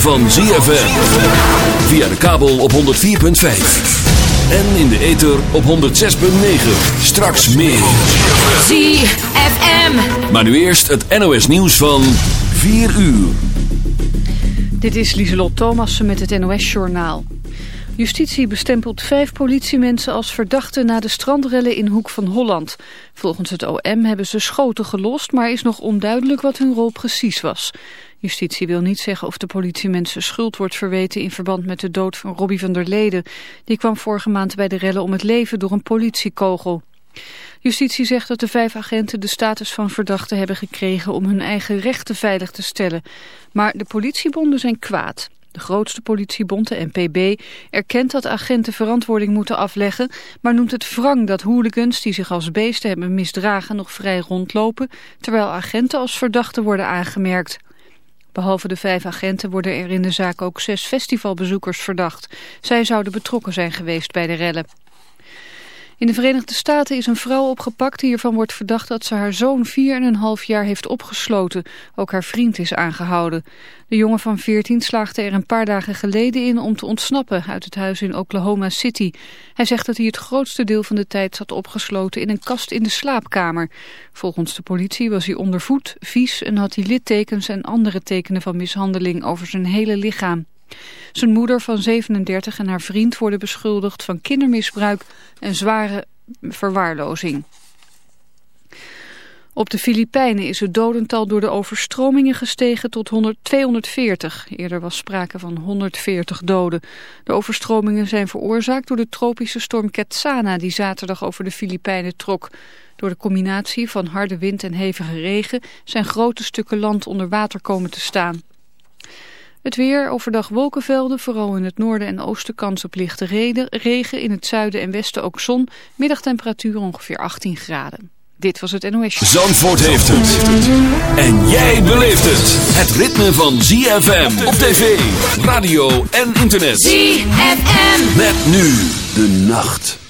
van ZFM. Via de kabel op 104.5. En in de ether op 106.9. Straks meer. ZFM. Maar nu eerst het NOS nieuws van 4 uur. Dit is Lieselot Thomassen met het NOS Journaal. Justitie bestempelt vijf politiemensen als verdachten na de strandrellen in Hoek van Holland. Volgens het OM hebben ze schoten gelost, maar is nog onduidelijk wat hun rol precies was. Justitie wil niet zeggen of de politiemensen schuld wordt verweten in verband met de dood van Robbie van der Leden. Die kwam vorige maand bij de rellen om het leven door een politiekogel. Justitie zegt dat de vijf agenten de status van verdachte hebben gekregen om hun eigen rechten veilig te stellen. Maar de politiebonden zijn kwaad. De grootste politiebond, de NPB, erkent dat agenten verantwoording moeten afleggen, maar noemt het wrang dat hooligans die zich als beesten hebben misdragen nog vrij rondlopen, terwijl agenten als verdachten worden aangemerkt. Behalve de vijf agenten worden er in de zaak ook zes festivalbezoekers verdacht. Zij zouden betrokken zijn geweest bij de rellen. In de Verenigde Staten is een vrouw opgepakt die ervan wordt verdacht dat ze haar zoon 4,5 jaar heeft opgesloten. Ook haar vriend is aangehouden. De jongen van 14 slaagde er een paar dagen geleden in om te ontsnappen uit het huis in Oklahoma City. Hij zegt dat hij het grootste deel van de tijd zat opgesloten in een kast in de slaapkamer. Volgens de politie was hij ondervoed, vies en had hij littekens en andere tekenen van mishandeling over zijn hele lichaam. Zijn moeder van 37 en haar vriend worden beschuldigd van kindermisbruik en zware verwaarlozing. Op de Filipijnen is het dodental door de overstromingen gestegen tot 100, 240. Eerder was sprake van 140 doden. De overstromingen zijn veroorzaakt door de tropische storm Ketsana die zaterdag over de Filipijnen trok. Door de combinatie van harde wind en hevige regen zijn grote stukken land onder water komen te staan. Het weer, overdag wolkenvelden, vooral in het noorden en oosten kans op lichte regen. In het zuiden en westen ook zon. Middagtemperatuur ongeveer 18 graden. Dit was het NOS. Zandvoort heeft het. En jij beleeft het. Het ritme van ZFM op tv, radio en internet. ZFM. Met nu de nacht.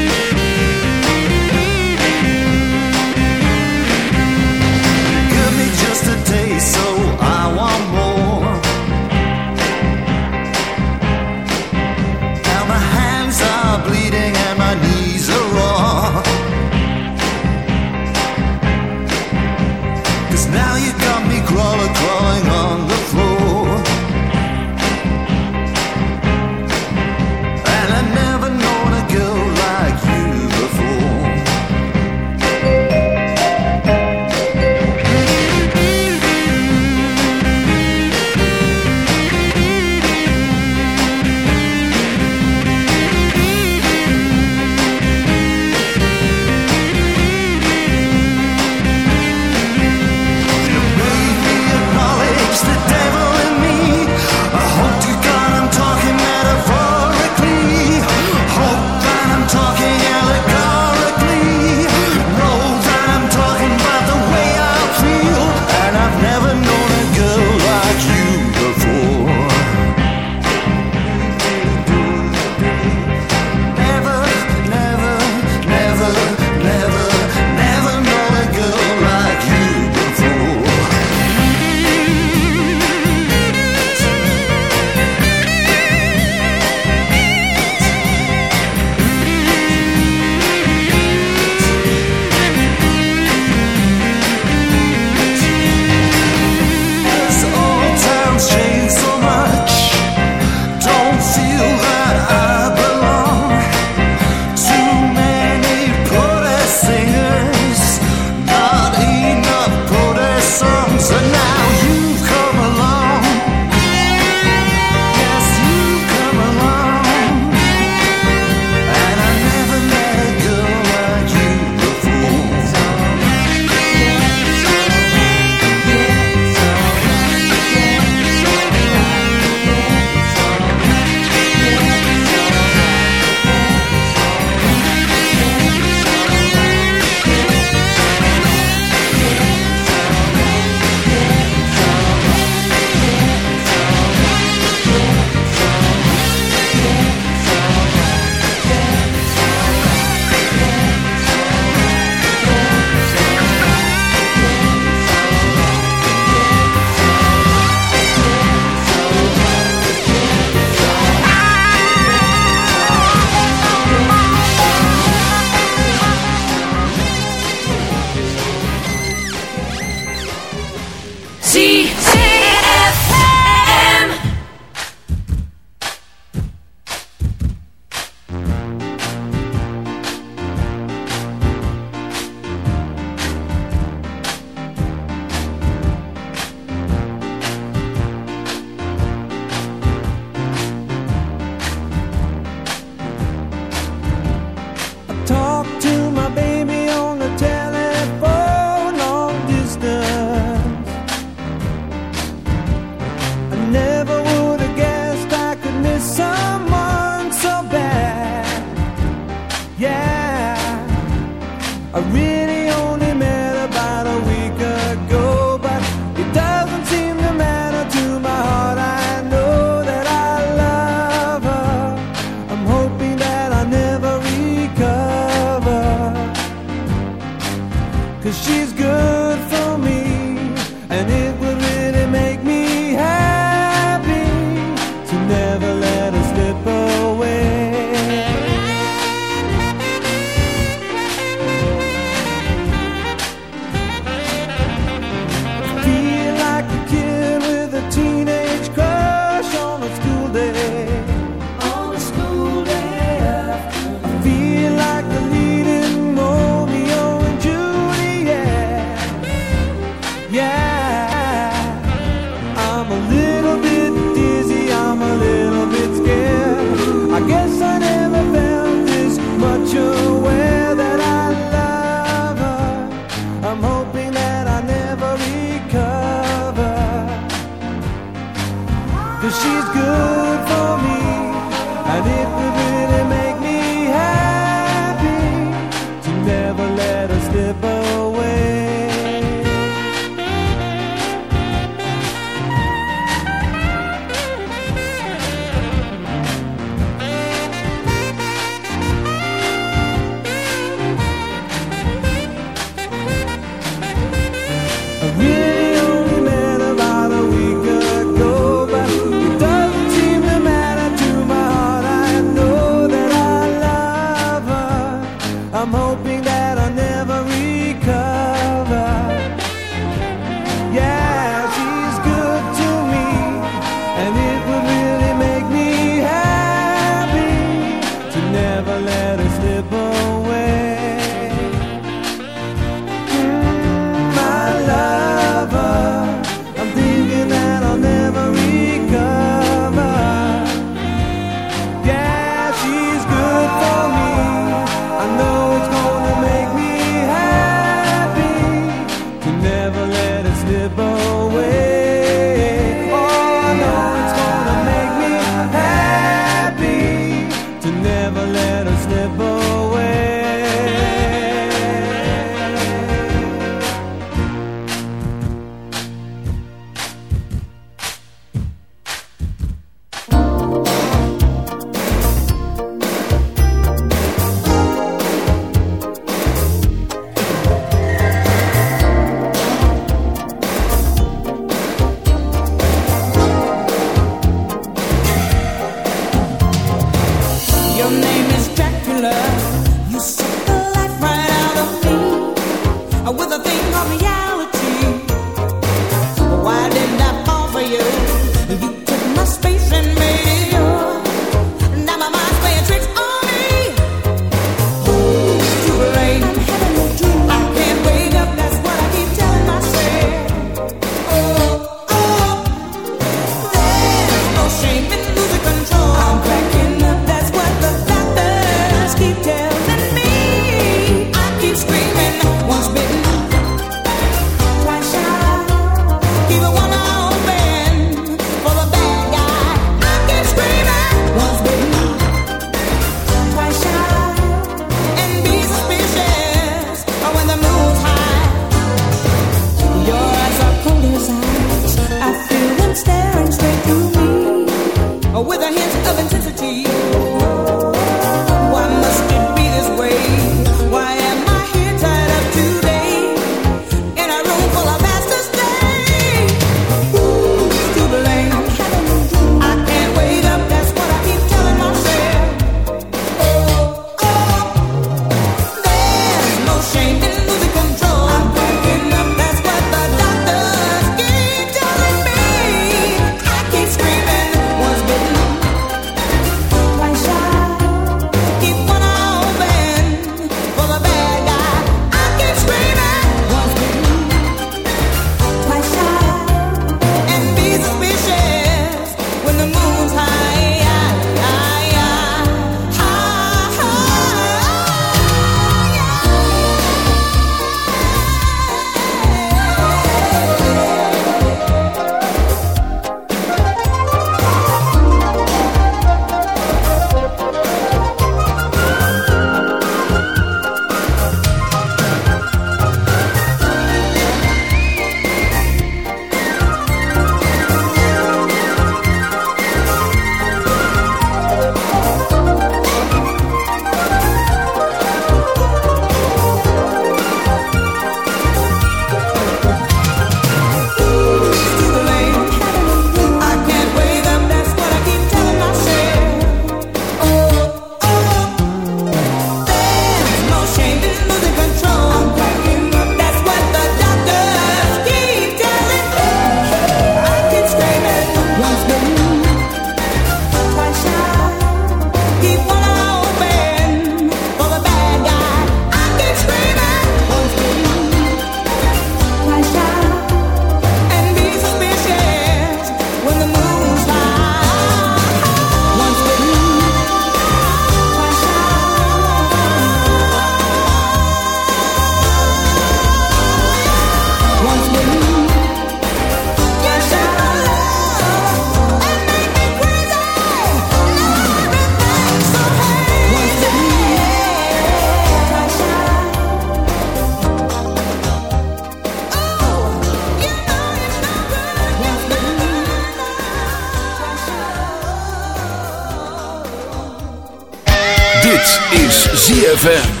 ZFM.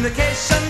communication.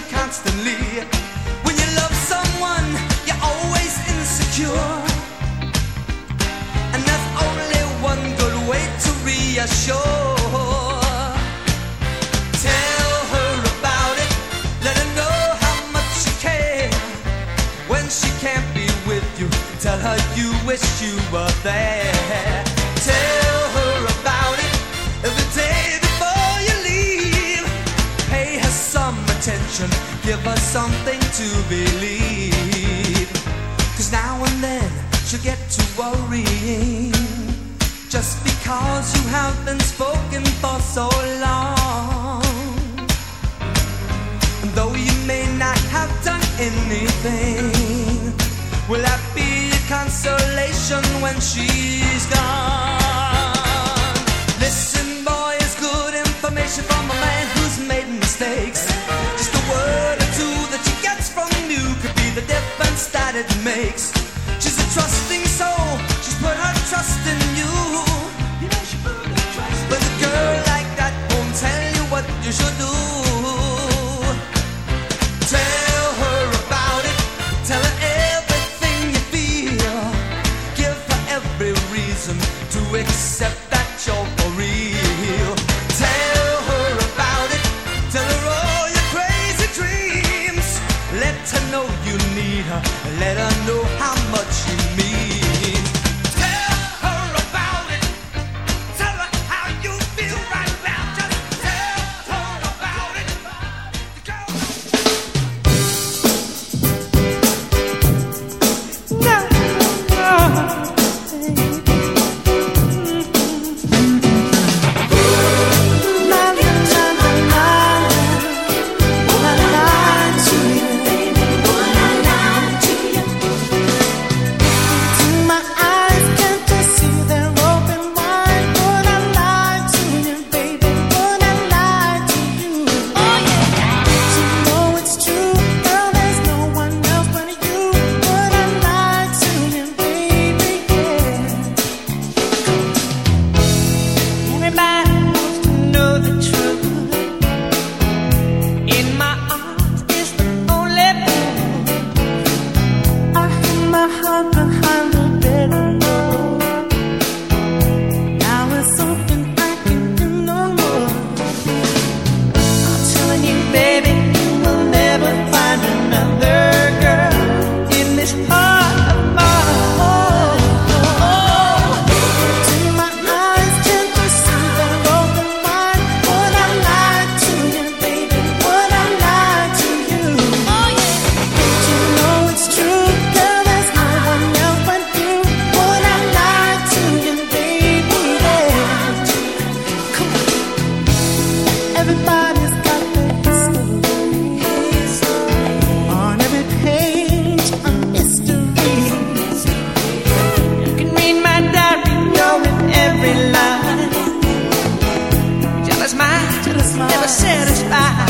Let her know. never satisfied.